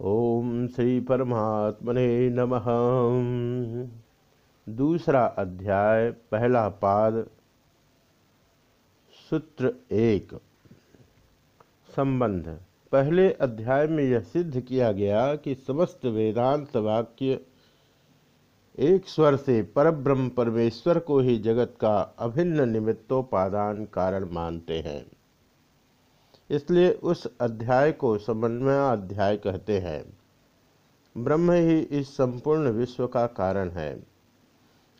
ओम श्री परमात्मने नमः। दूसरा अध्याय, पहला पाद, सूत्र एक। संबंध। पहले अध्याय में यह सिद्ध किया गया कि समस्त वेदांत वाक्य एक स्वर से परब्रह्म परमेश्वर को ही जगत का अभिन्न निमित्तोपादान कारण मानते हैं। इसलिए उस अध्याय को समन्वय अध्याय कहते हैं। ब्रह्म ही इस संपूर्ण विश्व का कारण है।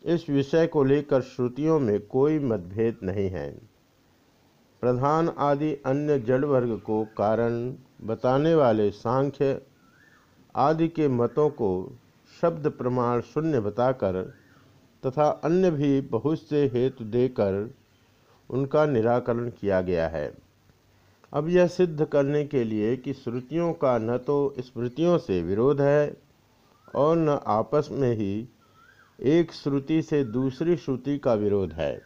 इस विषय को लेकर श्रुतियों में कोई मतभेद नहीं है। प्रधान आदि अन्य जड़ वर्ग को कारण, बताने वाले सांख्य आदि के मतों को शब्द प्रमाण शून्य बताकर तथा अन्य भी बहुत से हेतु देकर उनका निराकरण किया गया है। अब यह सिद्ध करने के लिए कि श्रुतियों का न तो स्मृतियों से विरोध है और न आपस में ही एक श्रुति से दूसरी श्रुति का विरोध है।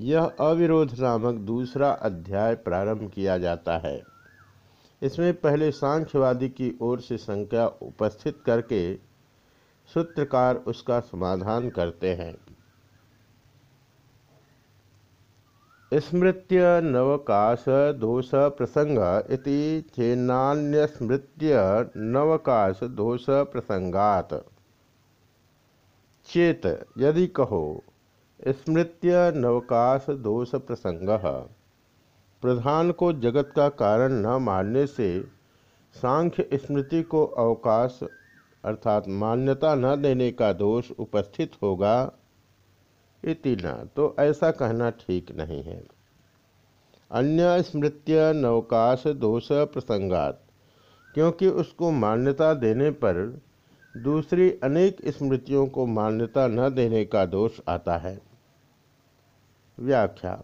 यह अविरोध नामक दूसरा अध्याय प्रारंभ किया जाता है। इसमें पहले सांख्यवादी की ओर से संख्या उपस्थित करके सूत्रकार उसका समाधान करते हैं। स्मृत्य नवकाश दोष प्रसंग इति चेन्नान्यस्मृत्य नवकाश दोष प्रसंगात। चेत, यदि कहो, स्मृत्य नवकाश दोष प्रसंग, प्रधान को जगत का कारण न मानने से सांख्य स्मृति को अवकाश अर्थात मान्यता न देने का दोष उपस्थित होगा। इति न। तो ऐसा कहना ठीक नहीं है। अन्य स्मृत्य नवकाश दोष प्रसंगात। क्योंकि उसको मान्यता देने पर दूसरी अनेक स्मृतियों को मान्यता न देने का दोष आता है। व्याख्या।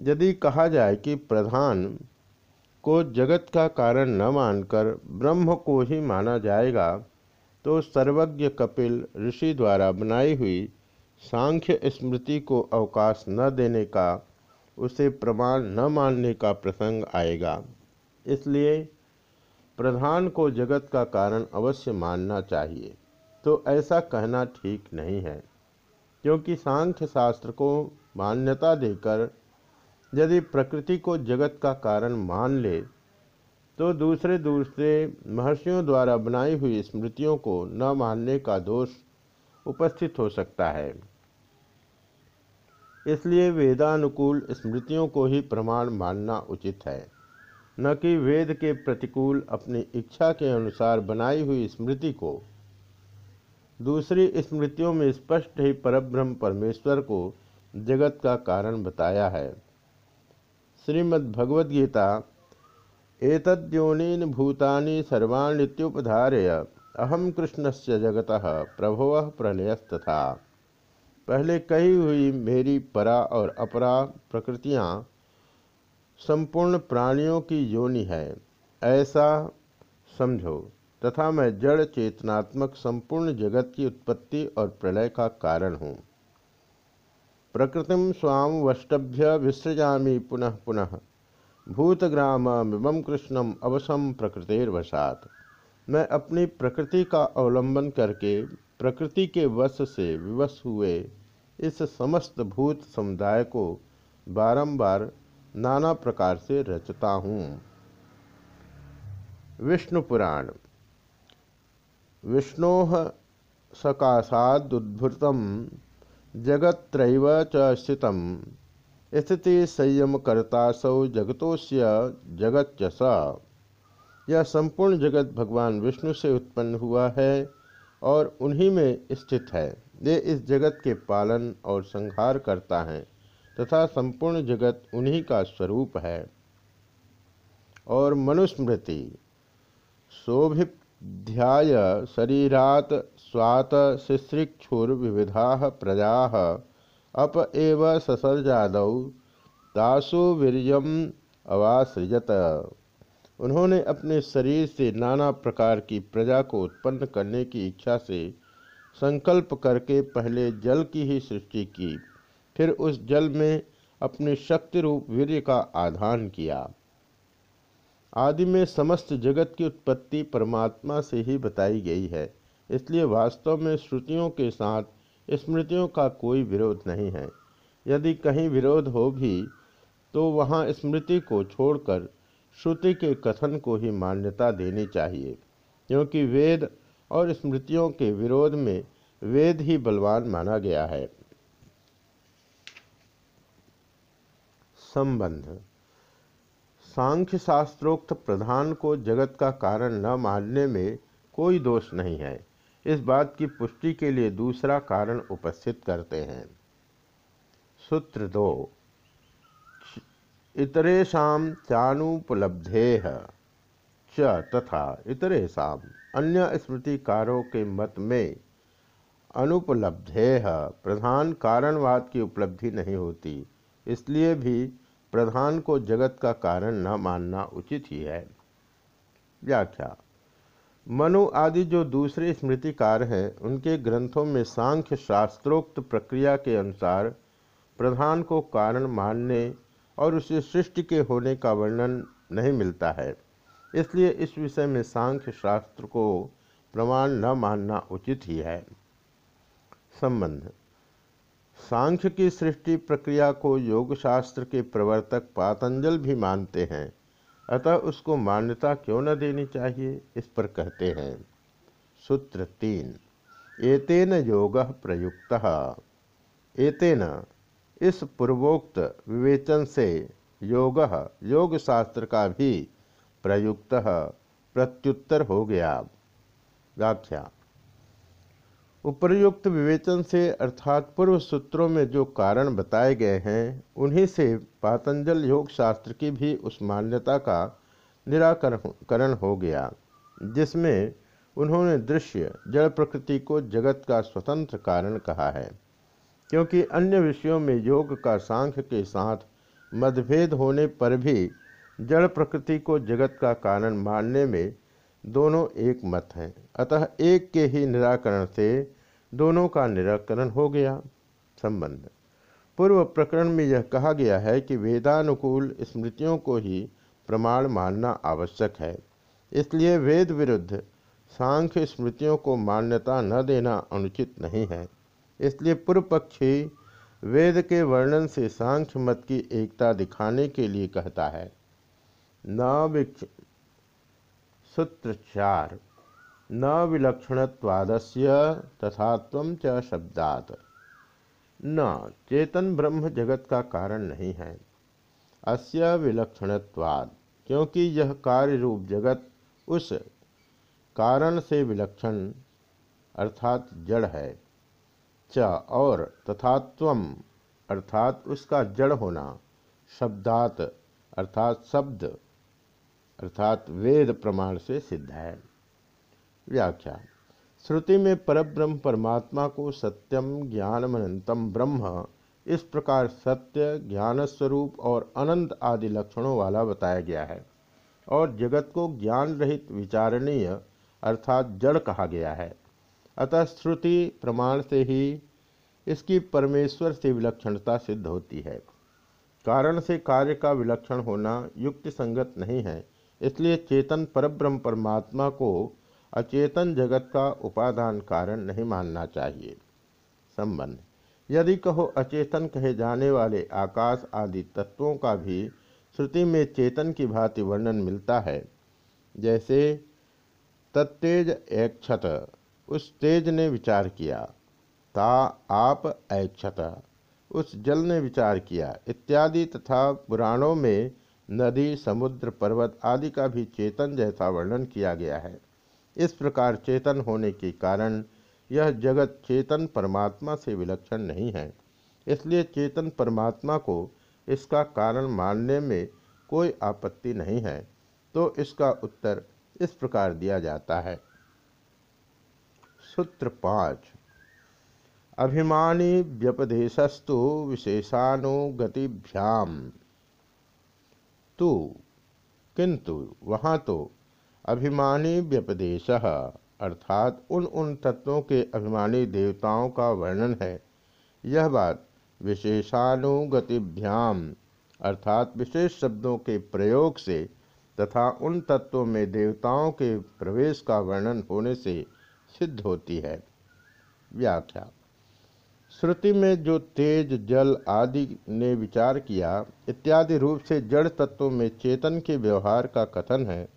यदि कहा जाए कि प्रधान को जगत का कारण न मानकर ब्रह्म को ही माना जाएगा तो सर्वज्ञ कपिल ऋषि द्वारा बनाई हुई सांख्य स्मृति को अवकाश न देने का, उसे प्रमाण न मानने का प्रसंग आएगा। इसलिए प्रधान को जगत का कारण अवश्य मानना चाहिए। तो ऐसा कहना ठीक नहीं है, क्योंकि सांख्य शास्त्र को मान्यता देकर यदि प्रकृति को जगत का कारण मान ले तो दूसरे दूसरे महर्षियों द्वारा बनाई हुई स्मृतियों को न मानने का दोष उपस्थित हो सकता है। इसलिए वेदानुकूल स्मृतियों को ही प्रमाण मानना उचित है। न कि वेद के प्रतिकूल अपनी इच्छा के अनुसार बनाई हुई स्मृति को। दूसरी स्मृतियों में स्पष्ट ही परब्रह्म परमेश्वर को जगत का कारण बताया है। श्रीमद्भगवद्गीता एतद्योनीन भूतानि सर्वाण्युपधारय अहम कृष्णस्य जगत प्रभव प्रलयस्तथा पहले कही हुई मेरी परा और अपरा प्रकृतियाँ संपूर्ण प्राणियों की योनि है। ऐसा समझो, तथा मैं जड़ चेतनात्मक संपूर्ण जगत की उत्पत्ति और प्रलय का कारण हूँ। प्रकृतिम स्वाम वष्टभ्य विसृजामी पुनः पुनः। भूतग्रामिम कृष्णम अवसम प्रकृतिर्वशात। मैं अपनी प्रकृति का अवलंबन करके प्रकृति के वश से विवश हुए इस समस्त भूत समुदाय को बारंबार नाना प्रकार से रचता हूँ। विष्णु पुराण। विष्णो सकाशादुद्भुत, जगत्रैव च स्थित। स्थिति संयम कर्तासौ जगतोस्य जगत स यह संपूर्ण जगत भगवान विष्णु से उत्पन्न हुआ है और उन्हीं में स्थित है। वे इस जगत के पालन और संहार करता है, तथा संपूर्ण जगत उन्हीं का स्वरूप है। और मनुस्मृति, शोभिध्याय शरीरात स्वात विविधा प्रजा, अप एव ससर्जाद तासु वीरियम अवासृजत। उन्होंने अपने शरीर से नाना प्रकार की प्रजा को उत्पन्न करने की इच्छा से संकल्प करके पहले जल की ही सृष्टि की, फिर उस जल में अपने शक्ति रूप वीर्य का आधान किया। आदि में समस्त जगत की उत्पत्ति परमात्मा से ही बताई गई है, इसलिए वास्तव में श्रुतियों के साथ स्मृतियों का कोई विरोध नहीं है। यदि कहीं विरोध हो भी तो वहाँ स्मृति को छोड़कर श्रुति के कथन को ही मान्यता देनी चाहिए, क्योंकि वेद और स्मृतियों के विरोध में वेद ही बलवान माना गया है। संबंध। सांख्य शास्त्रोक्त प्रधान को जगत का कारण न मानने में कोई दोष नहीं है। इस बात की पुष्टि के लिए दूसरा कारण उपस्थित करते हैं। सूत्र दो। इतरेशा चानुपलब्धे च तथा इतरेशा अन्य स्मृतिकारों के मत में अनुपलब्धे प्रधान कारणवाद की उपलब्धि नहीं होती, इसलिए भी प्रधान को जगत का कारण न मानना उचित ही है। व्याख्या, मनु आदि जो दूसरे स्मृतिकार हैं, उनके ग्रंथों में सांख्य शास्त्रोक्त प्रक्रिया के अनुसार प्रधान को कारण मानने और उसे सृष्टि के होने का वर्णन नहीं मिलता है। इसलिए इस विषय में सांख्य शास्त्र को प्रमाण न मानना उचित ही है। संबंध। सांख्य की सृष्टि प्रक्रिया को योग शास्त्र के प्रवर्तक पातंजल भी मानते हैं, अतः उसको मान्यता क्यों न देनी चाहिए, इस पर कहते हैं। सूत्र तीन। एतेन योग प्रयुक्त। एतेन, इस पूर्वोक्त विवेचन से योग योग शास्त्र का भी प्रयुक्त प्रत्युत्तर हो गया। व्याख्या। उपर्युक्त विवेचन से अर्थात पूर्व सूत्रों में जो कारण बताए गए हैं, उन्हीं से पातंजल योग शास्त्र की भी उस मान्यता का निराकरण हो गया, जिसमें उन्होंने दृश्य जड़ प्रकृति को जगत का स्वतंत्र कारण कहा है, क्योंकि अन्य विषयों में योग का सांख्य के साथ मतभेद होने पर भी जड़ प्रकृति को जगत का कारण मानने में दोनों एक मत हैं। अतः एक के ही निराकरण से दोनों का निराकरण हो गया संबंध। पूर्व प्रकरण में यह कहा गया है कि वेदानुकूल स्मृतियों को ही प्रमाण मानना आवश्यक है। इसलिए वेद विरुद्ध सांख्य स्मृतियों को मान्यता न देना अनुचित नहीं है। इसलिए पूर्व पक्षी वेद के वर्णन से सांख्य मत की एकता दिखाने के लिए कहता है। न सूत्र चार न विलक्षणवादस्य तथात्व च शब्दात। न, चेतन ब्रह्म जगत का कारण नहीं है। अस्य विलक्षणत्वाद क्योंकि यह कार्य रूप जगत उस कारण से विलक्षण अर्थात जड़ है। च, और तथात्वम अर्थात उसका जड़ होना, शब्दात अर्थात शब्द। अर्थात वेद प्रमाण से सिद्ध है। व्याख्या। श्रुति में परब्रह्म परमात्मा को सत्यम ज्ञानमनंतम ब्रह्म, इस प्रकार सत्य ज्ञान स्वरूप और अनंत आदि लक्षणों वाला बताया गया है और जगत को ज्ञान रहित विचारणीय अर्थात जड़ कहा गया है। अतः श्रुति प्रमाण से ही इसकी परमेश्वर से विलक्षणता सिद्ध होती है। कारण से कार्य का विलक्षण होना युक्ति संगत नहीं है। इसलिए चेतन परब्रह्म परमात्मा को अचेतन जगत का उपादान कारण नहीं मानना चाहिए। संबंध, यदि कहो अचेतन कहे जाने वाले आकाश आदि तत्वों का भी श्रुति में चेतन की भांति वर्णन मिलता है, जैसे तत्तेज ऐक्षत, उस तेज ने विचार किया, ता आप ऐक्षत, उस जल ने विचार किया, इत्यादि तथा पुराणों में नदी, समुद्र, पर्वत आदि का भी चेतन जैसा वर्णन किया गया है। इस प्रकार चेतन होने के कारण यह जगत चेतन परमात्मा से विलक्षण नहीं है। इसलिए चेतन परमात्मा को इसका कारण मानने में कोई आपत्ति नहीं है। तो इसका उत्तर इस प्रकार दिया जाता है। सूत्र पाँच। अभिमानी व्यपदेशस्तु विशेषानुगतिभ्याम। तु। किंतु वहाँ तो अभिमानी व्यपदेश, अर्थात उन उन तत्वों के अभिमानी देवताओं का वर्णन है। यह बात विशेषानुगतिभ्याम, अर्थात विशेष शब्दों के प्रयोग से तथा उन तत्वों में देवताओं के प्रवेश का वर्णन होने से सिद्ध होती है। व्याख्या। श्रुति में जो तेज, जल आदि ने विचार किया, इत्यादि रूप से जड़ तत्वों में चेतन के व्यवहार का कथन है,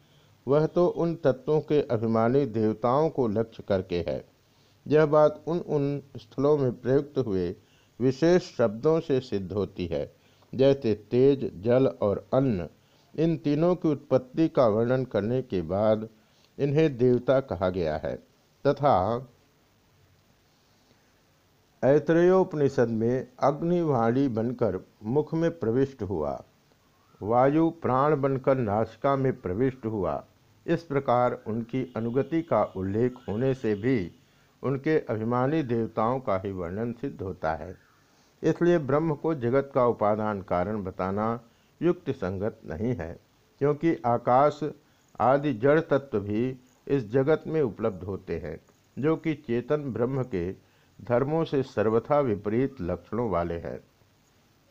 वह तो उन तत्वों के अभिमानी देवताओं को लक्ष्य करके है। यह बात उन उन स्थलों में प्रयुक्त हुए विशेष शब्दों से सिद्ध होती है, जैसे तेज, जल और अन्न। इन तीनों की उत्पत्ति का वर्णन करने के बाद इन्हें देवता कहा गया है, तथा ऐतरेयोपनिषद में अग्निवाणी बनकर मुख में प्रविष्ट हुआ। वायु प्राण बनकर नासिका में प्रविष्ट हुआ। इस प्रकार उनकी अनुगति का उल्लेख होने से भी उनके अभिमानी देवताओं का ही वर्णन सिद्ध होता है। इसलिए ब्रह्म को जगत का उपादान कारण बताना युक्त संगत नहीं है, क्योंकि आकाश आदि जड़ तत्व भी इस जगत में उपलब्ध होते हैं, जो कि चेतन ब्रह्म के धर्मों से सर्वथा विपरीत लक्षणों वाले हैं।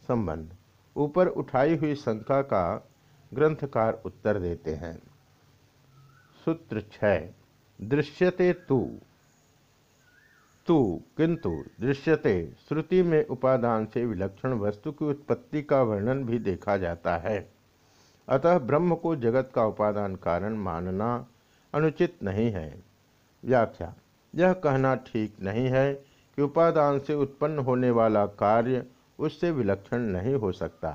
संबंध। ऊपर उठाई हुई शंका का ग्रंथकार उत्तर देते हैं। सूत्र छः। दृश्यते तू। तु, किंतु दृश्यते, श्रुति में उपादान से विलक्षण वस्तु की उत्पत्ति का वर्णन भी देखा जाता है। अतः ब्रह्म को जगत का उपादान कारण मानना अनुचित नहीं है। व्याख्या। यह कहना ठीक नहीं है कि उपादान से उत्पन्न होने वाला कार्य उससे विलक्षण नहीं हो सकता,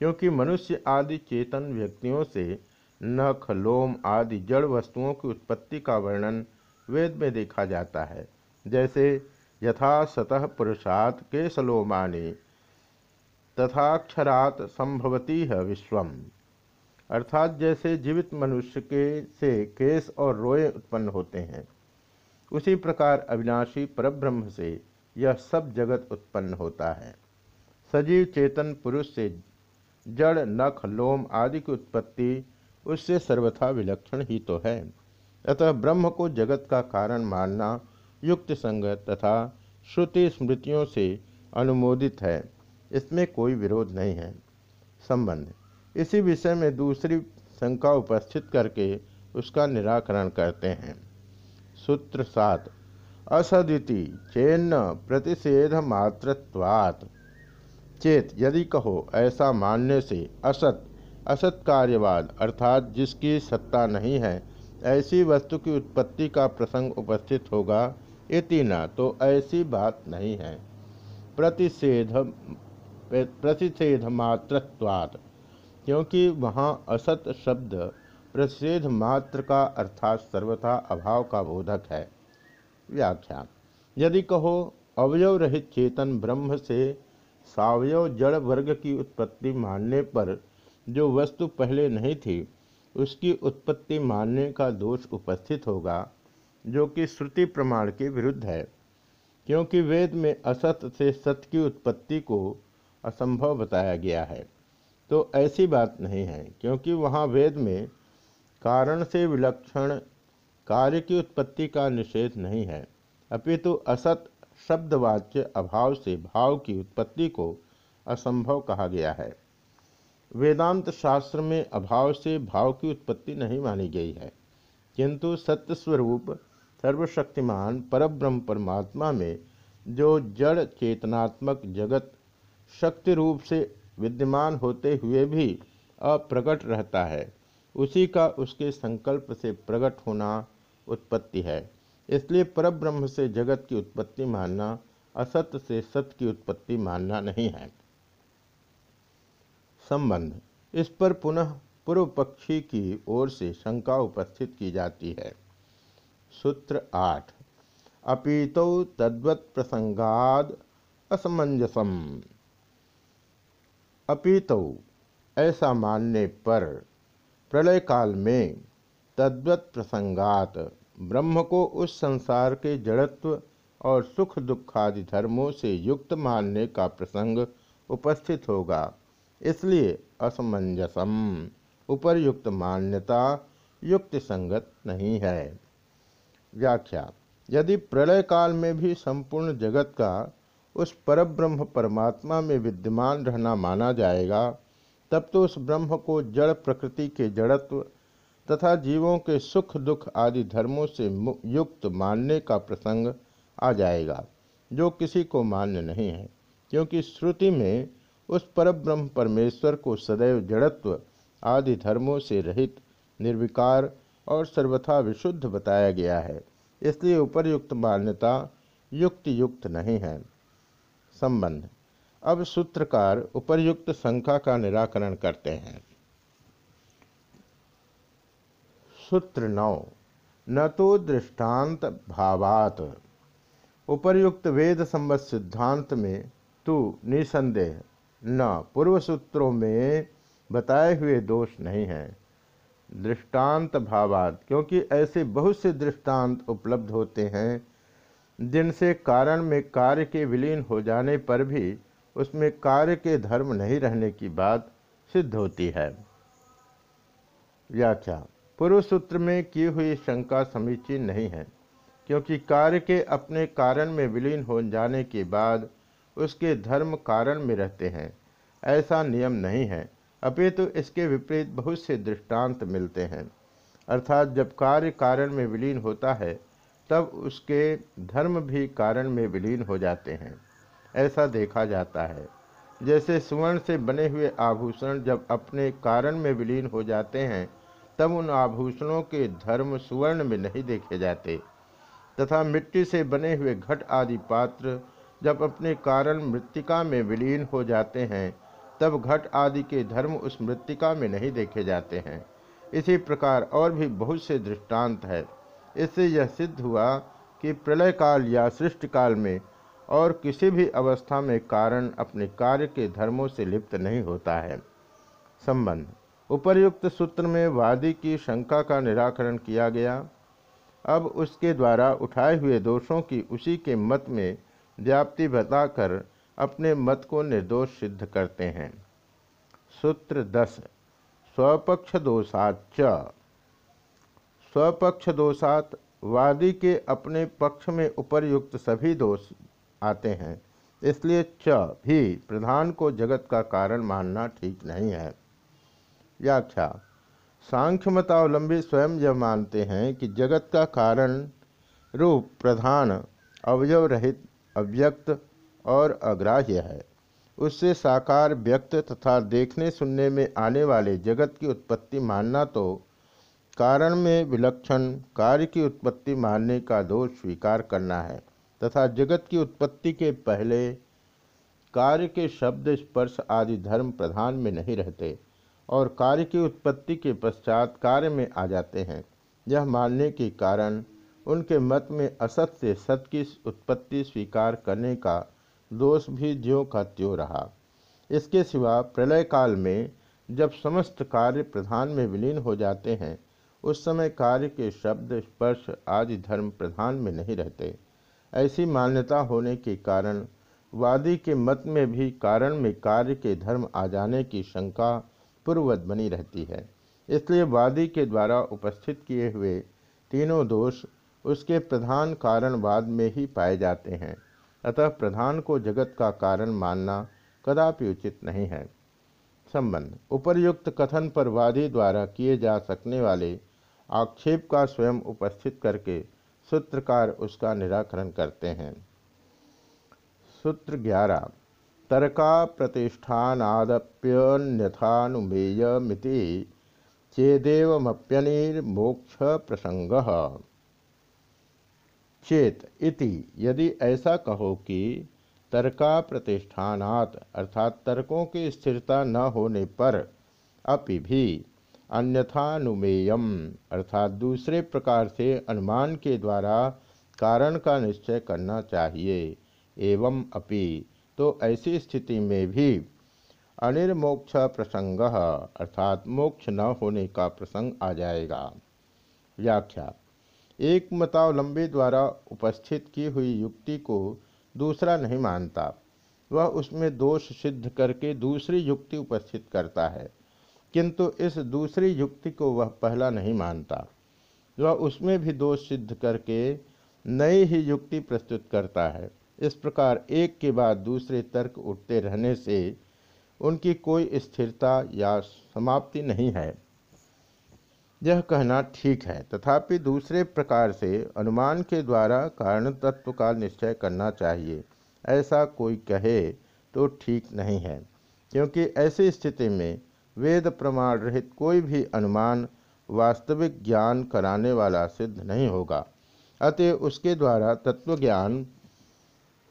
क्योंकि मनुष्य आदि चेतन व्यक्तियों से नख, लोम आदि जड़ वस्तुओं की उत्पत्ति का वर्णन वेद में देखा जाता है। जैसे यथा सतः पुरुषात केसलोमानी तथाक्षरात संभवती है विश्वम। अर्थात जैसे जीवित मनुष्य के से केस और रोए उत्पन्न होते हैं उसी प्रकार अविनाशी परब्रह्म से यह सब जगत उत्पन्न होता है। सजीव चेतन पुरुष से जड़, नख, लोम आदि की उत्पत्ति उससे सर्वथा विलक्षण ही तो है। अतः ब्रह्म को जगत का कारण मानना युक्त संगत तथा श्रुति स्मृतियों से अनुमोदित है। इसमें कोई विरोध नहीं है। संबंध। इसी विषय में दूसरी शंका उपस्थित करके उसका निराकरण करते हैं। सूत्र सात असदिति चेन्न प्रतिषेध मात्रत्वात् चेत यदि कहो ऐसा मानने से असत असत कार्यवाद अर्थात जिसकी सत्ता नहीं है, ऐसी वस्तु की उत्पत्ति का प्रसंग उपस्थित होगा, इति न तो ऐसी बात नहीं है। प्रतिषेध प्रतिषेध मात्रत्वात् क्योंकि वहाँ असत शब्द प्रतिषेध मात्र का अर्थात सर्वथा अभाव का बोधक है। व्याख्या यदि कहो, अवयव रहित चेतन ब्रह्म से सावयव जड़ वर्ग की उत्पत्ति मानने पर जो वस्तु पहले नहीं थी, उसकी उत्पत्ति मानने का दोष उपस्थित होगा, जो कि श्रुति प्रमाण के विरुद्ध है, क्योंकि वेद में असत से सत्य की उत्पत्ति को असंभव बताया गया है। तो ऐसी बात नहीं है, क्योंकि वहाँ वेद में कारण से विलक्षण कार्य की उत्पत्ति का निषेध नहीं है। अपितु असत शब्दवाच्य अभाव से भाव की उत्पत्ति को असंभव कहा गया है। वेदांत शास्त्र में अभाव से भाव की उत्पत्ति नहीं मानी गई है। किंतु सत्य स्वरूप सर्वशक्तिमान, परब्रह्म परमात्मा में जो जड़ चेतनात्मक जगत शक्ति रूप से विद्यमान होते हुए भी अप्रकट रहता है। उसी का उसके संकल्प से प्रकट होना उत्पत्ति है। इसलिए परब्रह्म से जगत की उत्पत्ति मानना असत्य से सत्य की उत्पत्ति मानना नहीं है। संबंध। इस पर पुनः पूर्व पक्षी की ओर से शंका उपस्थित की जाती है। सूत्र आठ। अपीतौ तद्वत प्रसंगाद असमंजसम। अपीतौ, ऐसा मानने पर प्रलय काल में तद्वत प्रसंगात ब्रह्म को उस संसार के जड़त्व और सुख दुखादि धर्मों से युक्त मानने का प्रसंग उपस्थित होगा। इसलिए असमंजसम, उपरयुक्त मान्यता युक्त संगत नहीं है। व्याख्या, यदि प्रलय काल में भी संपूर्ण जगत का उस परब्रह्म परमात्मा में विद्यमान रहना माना जाएगा तब तो उस ब्रह्म को जड़ प्रकृति के जड़त्व तथा जीवों के सुख दुख आदि धर्मों से युक्त मानने का प्रसंग आ जाएगा, जो किसी को मान्य नहीं है, क्योंकि श्रुति में उस परब्रह्म परमेश्वर को सदैव जड़त्व आदि धर्मों से रहित, निर्विकार और सर्वथा विशुद्ध बताया गया है। इसलिए उपर्युक्त मान्यता युक्त युक्त नहीं है। संबंध अब सूत्रकार उपर्युक्त शंका का निराकरण करते हैं। सूत्र नौ, न तो दृष्टांत भावात। उपर्युक्त वेद संबद्ध सिद्धांत में तू निसंदेह, न, पूर्व सूत्रों में बताए हुए दोष नहीं है। दृष्टांत भावात, क्योंकि ऐसे बहुत से दृष्टांत उपलब्ध होते हैं, जिनसे कारण में कार्य के विलीन हो जाने पर भी उसमें कार्य के धर्म नहीं रहने की बात सिद्ध होती है। व्याख्या पूर्व सूत्र में की हुई शंका समीचीन नहीं है, क्योंकि कार्य के अपने कारण में विलीन हो जाने के बाद उसके धर्म कारण में रहते हैं। ऐसा नियम नहीं है, अपितु तो इसके विपरीत बहुत से दृष्टांत मिलते हैं। अर्थात जब कार्य कारण में विलीन होता है, तब उसके धर्म भी कारण में विलीन हो जाते हैं। ऐसा देखा जाता है। जैसे सुवर्ण से बने हुए आभूषण जब अपने कारण में विलीन हो जाते हैं, तब उन आभूषणों के धर्म सुवर्ण में नहीं देखे जाते। तथा मिट्टी से बने हुए घट आदि पात्र जब अपने कारण मृतिका में विलीन हो जाते हैं, तब घट आदि के धर्म उस मृतिका में नहीं देखे जाते हैं। इसी प्रकार और भी बहुत से दृष्टांत है। इससे यह सिद्ध हुआ कि प्रलय काल या सृष्टि काल में और किसी भी अवस्था में कारण अपने कार्य के धर्मों से लिप्त नहीं होता है। संबंध। उपर्युक्त सूत्र में वादी की शंका का निराकरण किया गया। अब उसके द्वारा उठाए हुए दोषों की उसी के मत में व्याप्ति बताकर अपने मत को निर्दोष सिद्ध करते हैं। सूत्र दस। स्वपक्ष दोषाच स्वपक्ष दोषात वादी के अपने पक्ष में उपरयुक्त सभी दोष आते हैं। इसलिए च भी प्रधान को जगत का कारण मानना ठीक नहीं है। व्याख्या सांख्य मतावलंबी स्वयं यह मानते हैं कि जगत का कारण रूप प्रधान, अवयव रहित, अव्यक्त और अग्राह्य है। उससे साकार, व्यक्त तथा देखने सुनने में आने वाले जगत की उत्पत्ति मानना तो कारण में विलक्षण, कार्य की उत्पत्ति मानने का दोष स्वीकार करना है। तथा जगत की उत्पत्ति के पहले कार्य के शब्द स्पर्श आदि धर्म प्रधान में नहीं रहते और कार्य की उत्पत्ति के पश्चात कार्य में आ जाते हैं। यह मानने के कारण उनके मत में असत से सत की उत्पत्ति स्वीकार करने का दोष भी ज्यों का त्यों रहा। इसके सिवा प्रलय काल में जब समस्त कार्य प्रधान में विलीन हो जाते हैं, उस समय कार्य के शब्द स्पर्श आदि धर्म प्रधान में नहीं रहते। ऐसी मान्यता होने के कारण, वादी के मत में भी कारण में कार्य के धर्म आ जाने की शंका पूर्ववत बनी रहती है। इसलिए वादी के द्वारा उपस्थित किए हुए तीनों दोष उसके प्रधान कारणवाद में ही पाए जाते हैं। अतः प्रधान को जगत का कारण मानना कदापि उचित नहीं है। संबंध। उपर्युक्त कथन पर वादी द्वारा किए जा सकने वाले आक्षेप का स्वयं उपस्थित करके सूत्रकार उसका निराकरण करते हैं। सूत्र ग्यारह, तर्का प्रतिष्ठानादप्यन्यथानुमेयमिति चेदेवमप्यनिर्मोक्ष प्रसंग चेत इति, यदि ऐसा कहो कि तर्का प्रतिष्ठानात, अर्थात तर्कों की स्थिरता न होने पर, अपि भी अन्यथानुमेयम, अर्थात दूसरे प्रकार से अनुमान के द्वारा कारण का निश्चय करना चाहिए। एवं अपि तो ऐसी स्थिति में भी अनिर्मोक्ष प्रसंग, अर्थात मोक्ष न होने का प्रसंग आ जाएगा। व्याख्या, एक मतावलंबी द्वारा उपस्थित की हुई युक्ति को दूसरा नहीं मानता। वह उसमें दोष सिद्ध करके दूसरी युक्ति उपस्थित करता है। किंतु इस दूसरी युक्ति को वह पहला नहीं मानता, वह उसमें भी दोष सिद्ध करके नई ही युक्ति प्रस्तुत करता है। इस प्रकार एक के बाद दूसरे तर्क उठते रहने से उनकी कोई स्थिरता या समाप्ति नहीं है। यह कहना ठीक है, तथापि दूसरे प्रकार से अनुमान के द्वारा कारण तत्व का निश्चय करना चाहिए। ऐसा कोई कहे तो ठीक नहीं है, क्योंकि ऐसी स्थिति में वेद प्रमाण रहित कोई भी अनुमान वास्तविक ज्ञान कराने वाला सिद्ध नहीं होगा। अतः उसके द्वारा तत्व ज्ञान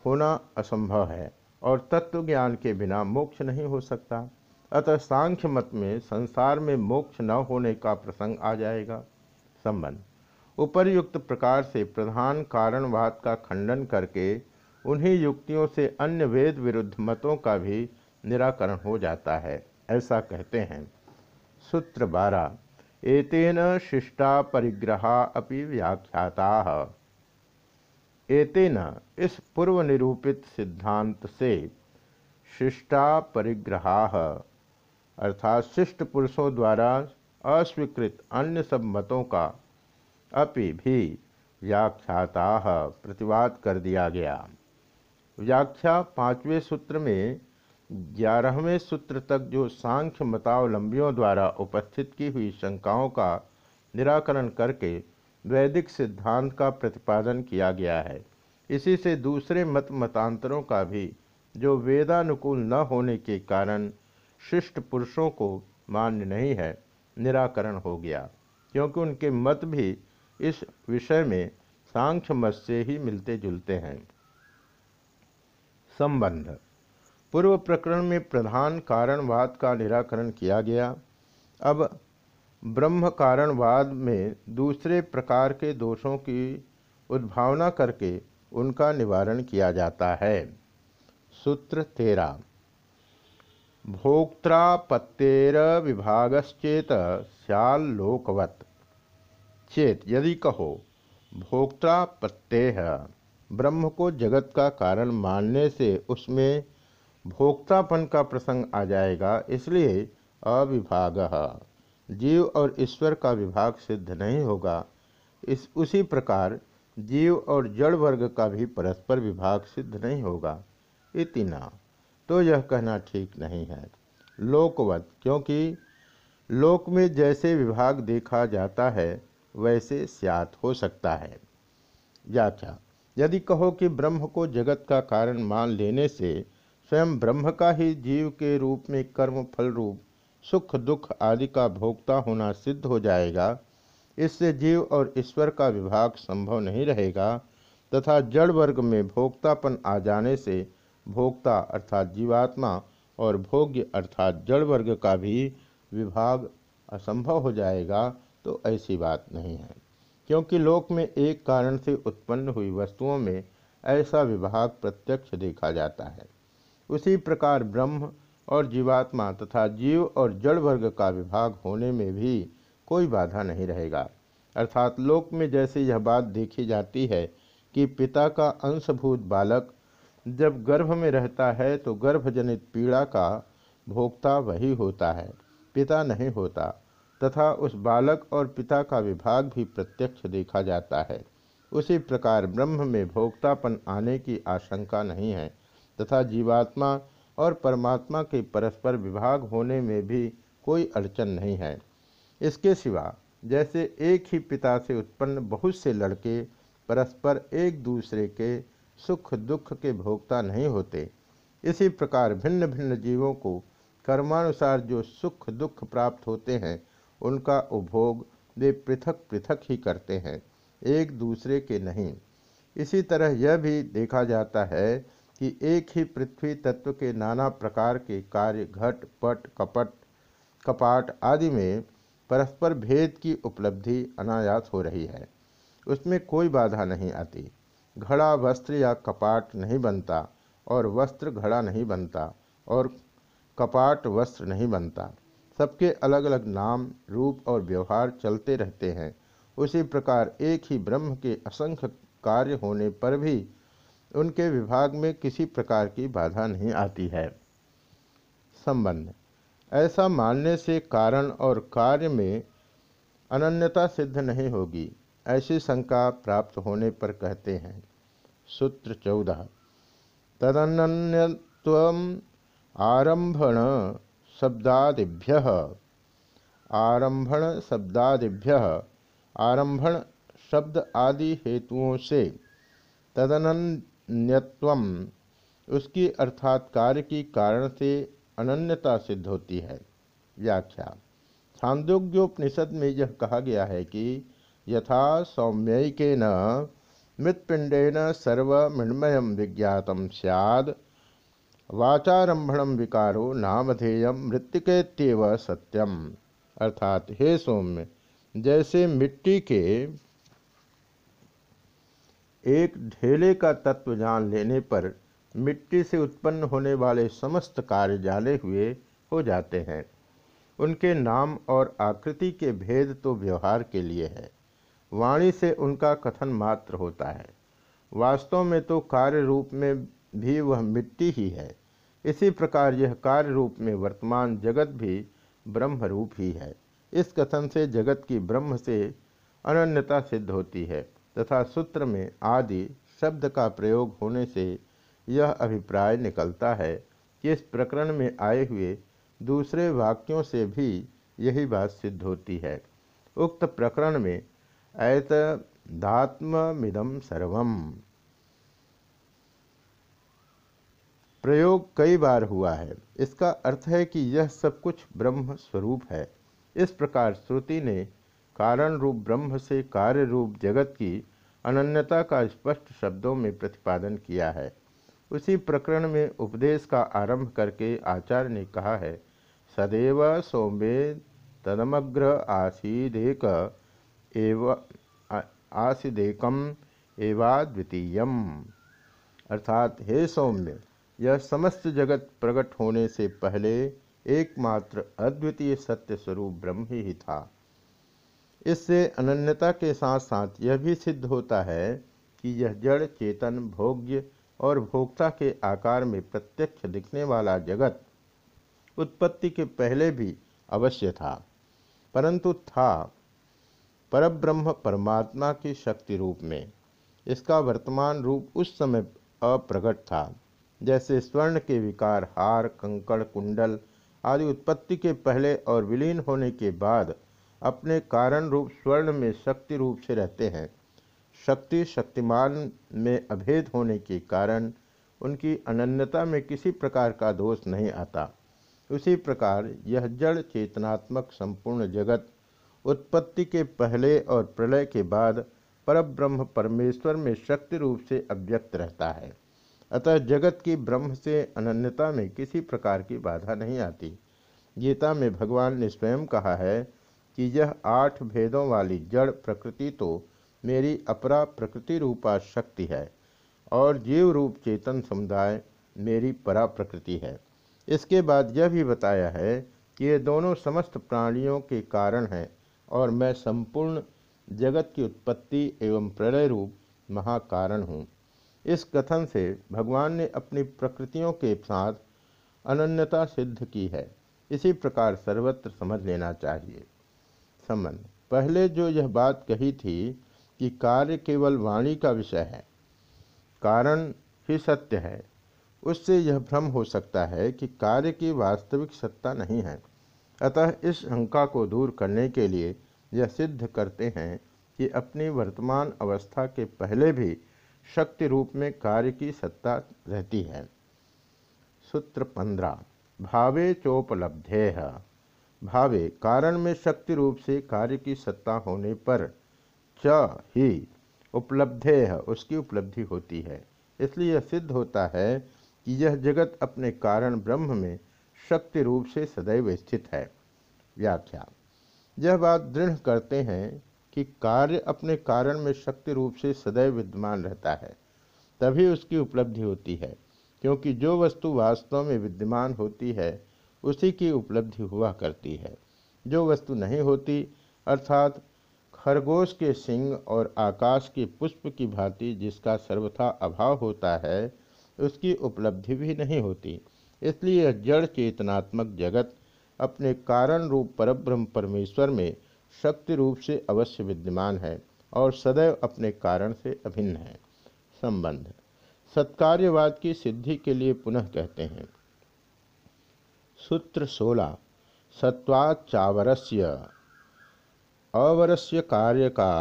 होना असंभव है और तत्व ज्ञान के बिना मोक्ष नहीं हो सकता। अतः सांख्य मत में संसार में मोक्ष न होने का प्रसंग आ जाएगा। संबंध। उपर्युक्त प्रकार से प्रधान कारणवाद का खंडन करके उन्हीं युक्तियों से अन्य वेद विरुद्ध मतों का भी निराकरण हो जाता है। ऐसा कहते हैं। सूत्र बारह, एतेन शिष्टा परिग्रहा अपि व्याख्याता। एतेन, इस पूर्व निरूपित सिद्धांत से शिष्टा परिग्रहा, अर्थात शिष्ट पुरुषों द्वारा अस्वीकृत अन्य सब मतों का अपि भी व्याख्याता प्रतिवाद कर दिया गया। व्याख्या पाँचवें सूत्र में ग्यारहवें सूत्र तक जो सांख्य मतावलंबियों द्वारा उपस्थित की हुई शंकाओं का निराकरण करके वैदिक सिद्धांत का प्रतिपादन किया गया है। इसी से दूसरे मत मतांतरों का भी जो वेदानुकूल न होने के कारण शिष्ट पुरुषों को मान्य नहीं है, निराकरण हो गया, क्योंकि उनके मत भी इस विषय में सांख्य मत से ही मिलते जुलते हैं। संबंध पूर्व प्रकरण में प्रधान कारणवाद का निराकरण किया गया। अब ब्रह्म कारणवाद में दूसरे प्रकार के दोषों की उद्भावना करके उनका निवारण किया जाता है। सूत्र तेरा। भोक्तापत्तेर विभागश्चेत सैलोकवत चेत, यदि कहो भोक्तापत्ते ब्रह्म को जगत का कारण मानने से उसमें भोक्तापन का प्रसंग आ जाएगा, इसलिए अविभाग। जीव और ईश्वर का विभाग सिद्ध नहीं होगा। इस, उसी प्रकार जीव और जड़ वर्ग का भी परस्पर विभाग सिद्ध नहीं होगा। इतना तो यह कहना ठीक नहीं है। लोकवत, क्योंकि लोक में जैसे विभाग देखा जाता है, वैसे स्यात हो सकता है। व्याख्या यदि कहो कि ब्रह्म को जगत का कारण मान लेने से स्वयं ब्रह्म का ही जीव के रूप में कर्म फल रूप सुख दुख आदि का भोक्ता होना सिद्ध हो जाएगा। इससे जीव और ईश्वर का विभाग संभव नहीं रहेगा तथा जड़ वर्ग में भोक्तापन आ जाने से भोक्ता अर्थात जीवात्मा और भोग्य अर्थात जड़ वर्ग का भी विभाग असंभव हो जाएगा तो ऐसी बात नहीं है। क्योंकि लोक में एक कारण से उत्पन्न हुई वस्तुओं में ऐसा विभाग प्रत्यक्ष देखा जाता है। उसी प्रकार ब्रह्म और जीवात्मा तथा जीव और जड़ वर्ग का विभाग होने में भी कोई बाधा नहीं रहेगा। अर्थात लोक में जैसे यह बात देखी जाती है कि पिता का अंशभूत बालक जब गर्भ में रहता है तो गर्भजनित पीड़ा का भोक्ता वही होता है, पिता नहीं होता, तथा उस बालक और पिता का विभाग भी प्रत्यक्ष देखा जाता है। उसी प्रकार ब्रह्म में भोक्तापन आने की आशंका नहीं है। तथा जीवात्मा और परमात्मा के परस्पर विभाग होने में भी कोई अड़चन नहीं है। इसके सिवा जैसे एक ही पिता से उत्पन्न बहुत से लड़के परस्पर एक दूसरे के सुख दुख के भोक्ता नहीं होते। इसी प्रकार भिन्न भिन्न जीवों को कर्मानुसार जो सुख दुख प्राप्त होते हैं, उनका उपभोग वे पृथक पृथक ही करते हैं, एक दूसरे के नहीं। इसी तरह यह भी देखा जाता है कि एक ही पृथ्वी तत्व के नाना प्रकार के कार्य, घट, पट, कपट, कपाट आदि में परस्पर भेद की उपलब्धि अनायास हो रही है। उसमें कोई बाधा नहीं आती। घड़ा, वस्त्र या कपाट नहीं बनता और वस्त्र घड़ा नहीं बनता और कपाट, वस्त्र नहीं बनता। सबके अलग अलग नाम, रूप और व्यवहार चलते रहते हैं। उसी प्रकार एक ही ब्रह्म के असंख्य कार्य होने पर भी उनके विभाग में किसी प्रकार की बाधा नहीं आती है। संबंध। ऐसा मानने से कारण और कार्य में अनन्यता सिद्ध नहीं होगी, ऐसी शंका प्राप्त होने पर कहते हैं। सूत्र चौदह। तदन्य आरंभण शब्दादिभ्य। आरंभण शब्दादिभ्य। आरंभण शब्द आदि हेतुओं से तदनन्यत्व उसकी अर्थात कार्य की कारण से अनन्यता सिद्ध होती है। व्याख्या। छांदोग्योपनिषद में यह कहा गया है कि यथा सौम्यक न मृत्पिंडेन सर्वमृण्मय विज्ञात सैद वाचारंभण विकारो नामधेय मृत्तिकेत्यव सत्यम। अर्थात हे सौम्य, जैसे मिट्टी के एक ढेले का तत्व जान लेने पर मिट्टी से उत्पन्न होने वाले समस्त कार्य जाने हुए हो जाते हैं। उनके नाम और आकृति के भेद तो व्यवहार के लिए है। वाणी से उनका कथन मात्र होता है। वास्तव में तो कार्य रूप में भी वह मिट्टी ही है। इसी प्रकार यह कार्य रूप में वर्तमान जगत भी ब्रह्म रूप ही है। इस कथन से जगत की ब्रह्म से अनन्यता सिद्ध होती है। तथा सूत्र में आदि शब्द का प्रयोग होने से यह अभिप्राय निकलता है कि इस प्रकरण में आए हुए दूसरे वाक्यों से भी यही बात सिद्ध होती है। उक्त प्रकरण में ऐत धात्मिदम सर्वम। प्रयोग कई बार हुआ है। इसका अर्थ है कि यह सब कुछ ब्रह्म स्वरूप है। इस प्रकार श्रुति ने कारण रूप ब्रह्म से कार्य रूप जगत की अनन्यता का स्पष्ट शब्दों में प्रतिपादन किया है। उसी प्रकरण में उपदेश का आरंभ करके आचार्य ने कहा है, सदैव सौम्ये तदमग्र आसीदेक एव आसीदेकम एवाद्वितीयम। अर्थात, हे सौम्य, यह समस्त जगत प्रकट होने से पहले एकमात्र अद्वितीय सत्य स्वरूप ब्रह्म ही था। इससे अनन्यता के साथ साथ यह भी सिद्ध होता है कि यह जड़, चेतन, भोग्य और भोक्ता के आकार में प्रत्यक्ष दिखने वाला जगत उत्पत्ति के पहले भी अवश्य था, परंतु था परब्रह्म परमात्मा की शक्ति रूप में। इसका वर्तमान रूप उस समय अप्रगट था, जैसे स्वर्ण के विकार, हार, कंकड़, कुंडल आदि उत्पत्ति के पहले और विलीन होने के बाद अपने कारण रूप स्वर्ण में शक्ति रूप से रहते हैं। शक्ति शक्तिमान में अभेद होने के कारण उनकी अनन्यता में किसी प्रकार का दोष नहीं आता। उसी प्रकार यह जड़ चेतनात्मक संपूर्ण जगत उत्पत्ति के पहले और प्रलय के बाद परब्रह्म परमेश्वर में शक्ति रूप से अव्यक्त रहता है। अतः जगत की ब्रह्म से अनन्यता में किसी प्रकार की बाधा नहीं आती। गीता में भगवान ने स्वयं कहा है कि यह आठ भेदों वाली जड़ प्रकृति तो मेरी अपरा प्रकृति रूपा शक्ति है, और जीव रूप चेतन समुदाय मेरी परा प्रकृति है। इसके बाद यह भी बताया है कि ये दोनों समस्त प्राणियों के कारण हैं, और मैं संपूर्ण जगत की उत्पत्ति एवं प्रलय रूप महाकारण हूँ। इस कथन से भगवान ने अपनी प्रकृतियों के साथ अनन्यता सिद्ध की है। इसी प्रकार सर्वत्र समझ लेना चाहिए। संबंध। पहले जो यह बात कही थी कि कार्य केवल वाणी का विषय है, कारण ही सत्य है, उससे यह भ्रम हो सकता है कि कार्य की वास्तविक सत्ता नहीं है। अतः इस शंका को दूर करने के लिए यह सिद्ध करते हैं कि अपनी वर्तमान अवस्था के पहले भी शक्ति रूप में कार्य की सत्ता रहती है। सूत्र पंद्रह, भावे चोपलब्धे भावे, कारण में शक्ति रूप से कार्य की सत्ता होने पर च ही उपलब्धे उसकी उपलब्धि होती है। इसलिए यह सिद्ध होता है कि यह जगत अपने कारण ब्रह्म में शक्ति रूप से सदैव स्थित है। व्याख्या। यह बात दृढ़ करते हैं कि कार्य अपने कारण में शक्ति रूप से सदैव विद्यमान रहता है। तभी उसकी उपलब्धि होती है, क्योंकि जो वस्तु वास्तव में विद्यमान होती है उसी की उपलब्धि हुआ करती है। जो वस्तु नहीं होती, अर्थात खरगोश के सिंह और आकाश के पुष्प की भांति जिसका सर्वथा अभाव होता है, उसकी उपलब्धि भी नहीं होती। इसलिए जड़ चेतनात्मक जगत अपने कारण रूप परब्रह्म परमेश्वर में शक्ति रूप से अवश्य विद्यमान है और सदैव अपने कारण से अभिन्न है। संबंध। सत्कार्यवाद की सिद्धि के लिए पुनः कहते हैं। सूत्र सोलह सत्वाचावरस्य अवरस्य कार्य का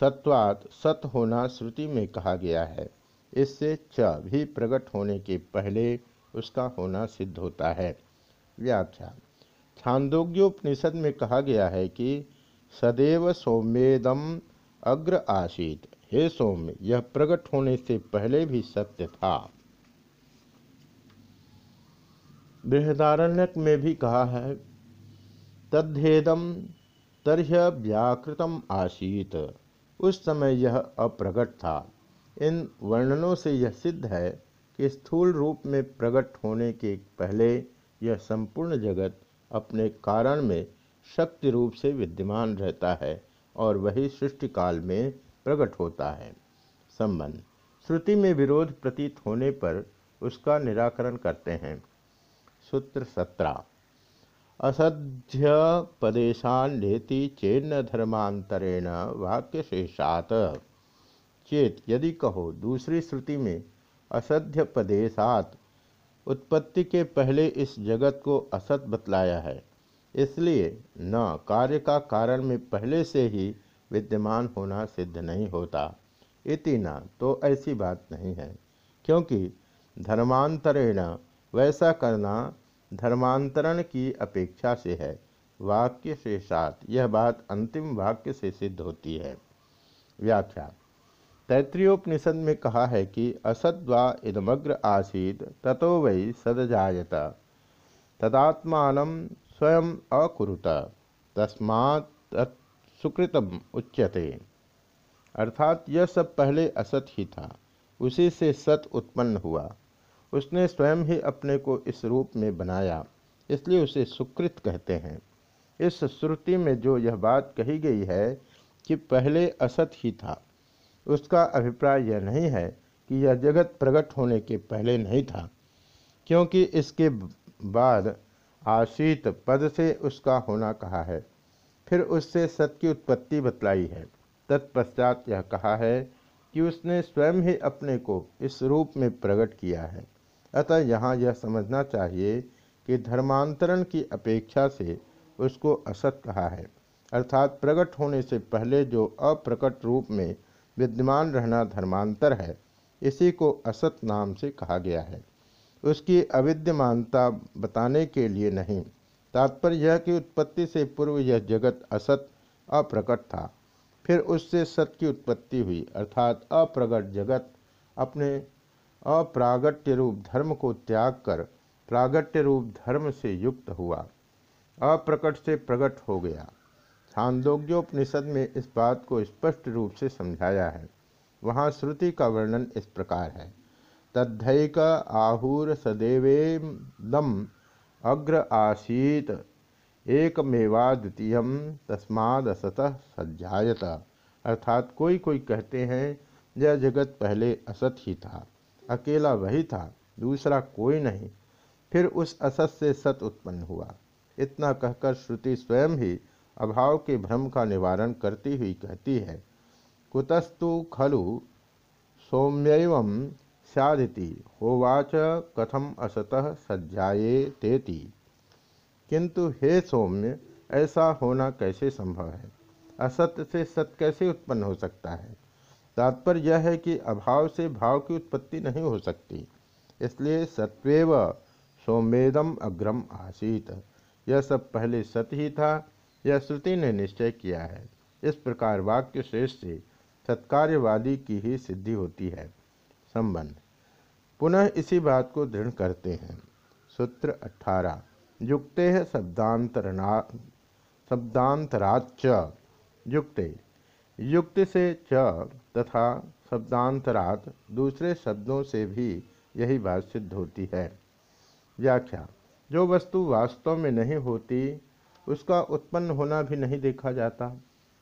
सत्वात सत होना श्रुति में कहा गया है। इससे च भी प्रकट होने के पहले उसका होना सिद्ध होता है। व्याख्या। छांदोग्योपनिषद में कहा गया है कि सदैव सौम्येदम अग्र आशीत हे सौम्य, यह प्रकट होने से पहले भी सत्य था। बृहदारण्यक में भी कहा है तद्धेदम तरह व्याकृतम आशीत उस समय यह अप्रगट था। इन वर्णनों से यह सिद्ध है कि स्थूल रूप में प्रकट होने के पहले यह संपूर्ण जगत अपने कारण में शक्ति रूप से विद्यमान रहता है और वही सृष्टि काल में प्रकट होता है। संबंध, श्रुति में विरोध प्रतीत होने पर उसका निराकरण करते हैं। सूत्र सत्रह। असध्य पदेशान्येति चेन्न धर्मांतरेण वाक्य शेषात चेत यदि कहो दूसरी श्रुति में असध्य पदेशात उत्पत्ति के पहले इस जगत को असत बतलाया है, इसलिए न कार्य का कारण में पहले से ही विद्यमान होना सिद्ध नहीं होता। इति न तो ऐसी बात नहीं है, क्योंकि धर्मांतरेण वैसा करना धर्मांतरण की अपेक्षा से है। वाक्य से साथ, यह बात अंतिम वाक्य से सिद्ध होती है। व्याख्या। तैत्रीयोपनिषद में कहा है कि असद्वा इदमग्र आसीत, ततो वै सदजात तदात्मान स्वयं अकुरुत, तस्मात् सुकृतम उच्यते। अर्थात यह सब पहले असत ही था, उसी से सत उत्पन्न हुआ। उसने स्वयं ही अपने को इस रूप में बनाया, इसलिए उसे सुकृत कहते हैं। इस श्रुति में जो यह बात कही गई है कि पहले असत ही था, उसका अभिप्राय यह नहीं है कि यह जगत प्रकट होने के पहले नहीं था, क्योंकि इसके बाद आशीत पद से उसका होना कहा है, फिर उससे सत की उत्पत्ति बतलाई है। तत्पश्चात यह कहा है कि उसने स्वयं ही अपने को इस रूप में प्रकट किया है। अतः यहाँ यह समझना चाहिए कि धर्मांतरण की अपेक्षा से उसको असत कहा है। अर्थात प्रकट होने से पहले जो अप्रकट रूप में विद्यमान रहना धर्मांतर है, इसी को असत नाम से कहा गया है। उसकी अविद्यमानता बताने के लिए नहीं। तात्पर्य यह कि उत्पत्ति से पूर्व यह जगत असत, अप्रकट था। फिर उससे सत की उत्पत्ति हुई। अर्थात अप्रकट जगत अपने अप्रागट्य रूप धर्म को त्याग कर प्रागट्य रूप धर्म से युक्त हुआ। अप्रकट से प्रकट हो गया। छांदोग्योपनिषद में इस बात को स्पष्ट रूप से समझाया है। वहाँ श्रुति का वर्णन इस प्रकार है। तद्धक आहूर सदैवे दम अग्र आसीत एकमेवा द्वितीय तस्मादसतः सज्जायत। अर्थात कोई कोई कहते हैं, यह जगत पहले असत ही था। अकेला वही था, दूसरा कोई नहीं। फिर उस असत से सत उत्पन्न हुआ। इतना कहकर श्रुति स्वयं ही अभाव के भ्रम का निवारण करती हुई कहती है, कुतस्तु खलु सौम्यव सदिति होवाच कथम असतः सज्जाए तेति। किंतु हे सौम्य, ऐसा होना कैसे संभव है? असत्य से सत्य कैसे उत्पन्न हो सकता है? तात्पर्य यह है कि अभाव से भाव की उत्पत्ति नहीं हो सकती। इसलिए सत्वेव सौमेदम अग्रम आसीत। यह सब पहले सत्य ही था, यह श्रुति ने निश्चय किया है। इस प्रकार वाक्य श्रेष्ठ से सत्कार्यवादी की ही सिद्धि होती है। संबंध। पुनः इसी बात को दृढ़ करते हैं। सूत्र अठारह युक्ते शब्दांतरणा शब्दांतराच युक्ते। युक्ति से च तथा शब्दांतरात दूसरे शब्दों से भी यही बात सिद्ध होती है। व्याख्या। जो वस्तु वास्तव में नहीं होती, उसका उत्पन्न होना भी नहीं देखा जाता।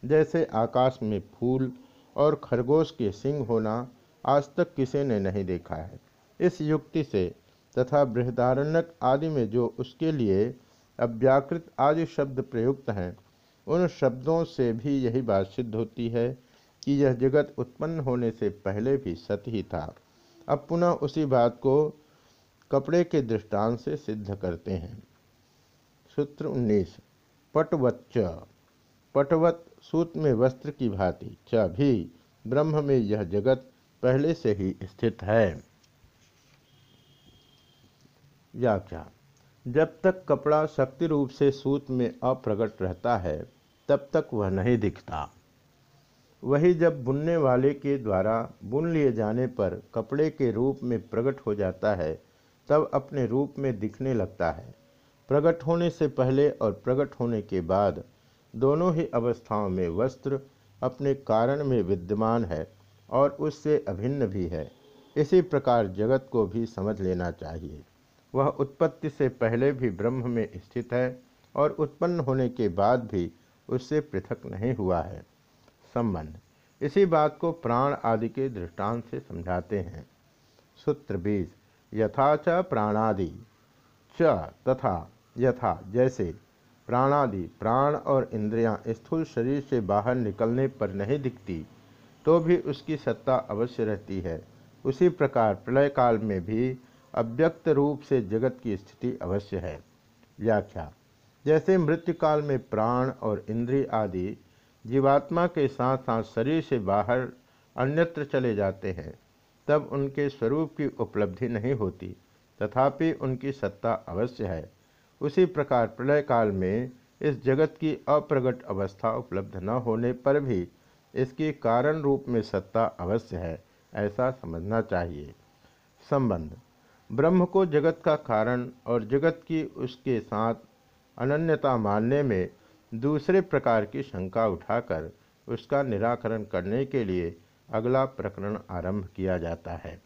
जैसे आकाश में फूल और खरगोश के सिंह होना आज तक किसी ने नहीं देखा है। इस युक्ति से तथा बृहदारण्यक आदि में जो उसके लिए अव्याकृत आदि शब्द प्रयुक्त हैं उन शब्दों से भी यही बात सिद्ध होती है कि यह जगत उत्पन्न होने से पहले भी सत ही था। अब पुनः उसी बात को कपड़े के दृष्टांत से सिद्ध करते हैं। सूत्र उन्नीस, पटवच्च। पटवत सूत में वस्त्र की भांति, च भी ब्रह्म में यह जगत पहले से ही स्थित है। व्याख्या। जब तक कपड़ा शक्ति रूप से सूत में अप्रकट रहता है, तब तक वह नहीं दिखता। वही जब बुनने वाले के द्वारा बुन लिए जाने पर कपड़े के रूप में प्रकट हो जाता है, तब अपने रूप में दिखने लगता है। प्रकट होने से पहले और प्रकट होने के बाद दोनों ही अवस्थाओं में वस्त्र अपने कारण में विद्यमान है और उससे अभिन्न भी है। इसी प्रकार जगत को भी समझ लेना चाहिए। वह उत्पत्ति से पहले भी ब्रह्म में स्थित है और उत्पन्न होने के बाद भी उससे पृथक नहीं हुआ है। संबंध इसी बात को प्राण आदि के दृष्टांत से समझाते हैं। सूत्र बीज, यथा च प्राणादि, च तथा यथा, जैसे प्राणादि प्राण और इंद्रियाँ स्थूल शरीर से बाहर निकलने पर नहीं दिखती तो भी उसकी सत्ता अवश्य रहती है। उसी प्रकार प्रलय काल में भी अव्यक्त रूप से जगत की स्थिति अवश्य है। व्याख्या, जैसे मृत्यु काल में प्राण और इंद्रिय आदि जीवात्मा के साथ साथ शरीर से बाहर अन्यत्र चले जाते हैं, तब उनके स्वरूप की उपलब्धि नहीं होती, तथापि उनकी सत्ता अवश्य है। उसी प्रकार प्रलय काल में इस जगत की अप्रगट अवस्था उपलब्ध न होने पर भी इसके कारण रूप में सत्ता अवश्य है, ऐसा समझना चाहिए। संबंध ब्रह्म को जगत का कारण और जगत की उसके साथ अनन्यता मानने में दूसरे प्रकार की शंका उठाकर उसका निराकरण करने के लिए अगला प्रकरण आरंभ किया जाता है।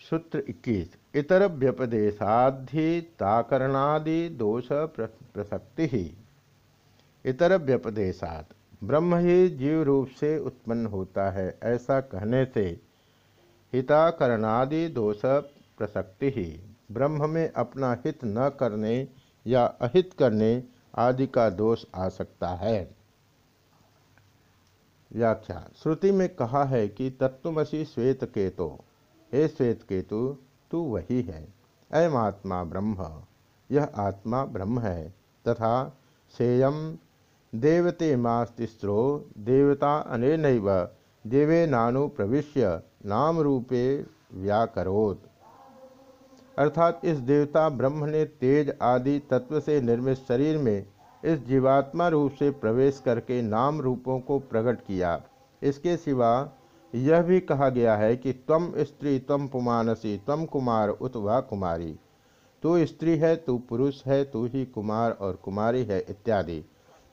सूत्र 21 इतर व्यपदेशाधि ताकरणादि दोष प्रसक्ति। ही इतर व्यपदेशात ब्रह्म ही जीव रूप से उत्पन्न होता है, ऐसा कहने से हिताकरणादि दोष प्रसक्ति। ही ब्रह्म में अपना हित न करने या अहित करने आदि का दोष आ सकता है। व्याख्या। श्रुति में कहा है कि तत्वमसी श्वेत केतु। हे श्वेत केतु, तू वही है। अयम आत्मा ब्रह्म। यह आत्मा ब्रह्म है तथा सेयम देवते मास्तिस्रो देवता अनेन देवे नानु प्रविश्य नाम रूपे व्याकरोत। अर्थात इस देवता, ब्रह्म ने तेज आदि तत्व से निर्मित शरीर में इस जीवात्मा रूप से प्रवेश करके नाम रूपों को प्रकट किया। इसके सिवा यह भी कहा गया है कि तम स्त्री तम पुमानसी तम कुमार उत कुमारी। तू स्त्री है, तू पुरुष है, तू ही कुमार और कुमारी है इत्यादि।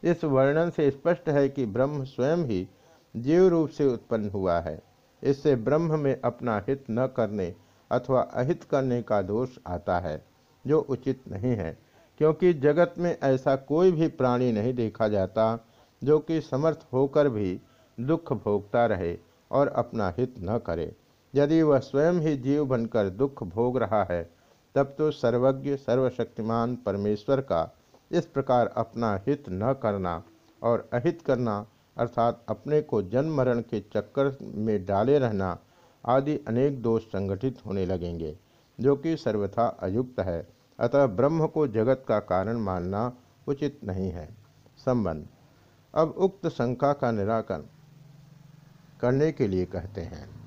इस वर्णन से स्पष्ट है कि ब्रह्म स्वयं ही जीव रूप से उत्पन्न हुआ है। इससे ब्रह्म में अपना हित न करने अथवा अहित करने का दोष आता है, जो उचित नहीं है। क्योंकि जगत में ऐसा कोई भी प्राणी नहीं देखा जाता, जो कि समर्थ होकर भी दुख भोगता रहे और अपना हित न करे। यदि वह स्वयं ही जीव बनकर दुख भोग रहा है, तब तो सर्वज्ञ, सर्वशक्तिमान परमेश्वर का इस प्रकार अपना हित न करना और अहित करना अर्थात अपने को जन्म मरण के चक्कर में डाले रहना आदि अनेक दोष संगठित होने लगेंगे, जो कि सर्वथा अयुक्त है। अतः ब्रह्म को जगत का कारण मानना उचित नहीं है। संबंध। अब उक्त शंका का निराकरण करने के लिए कहते हैं।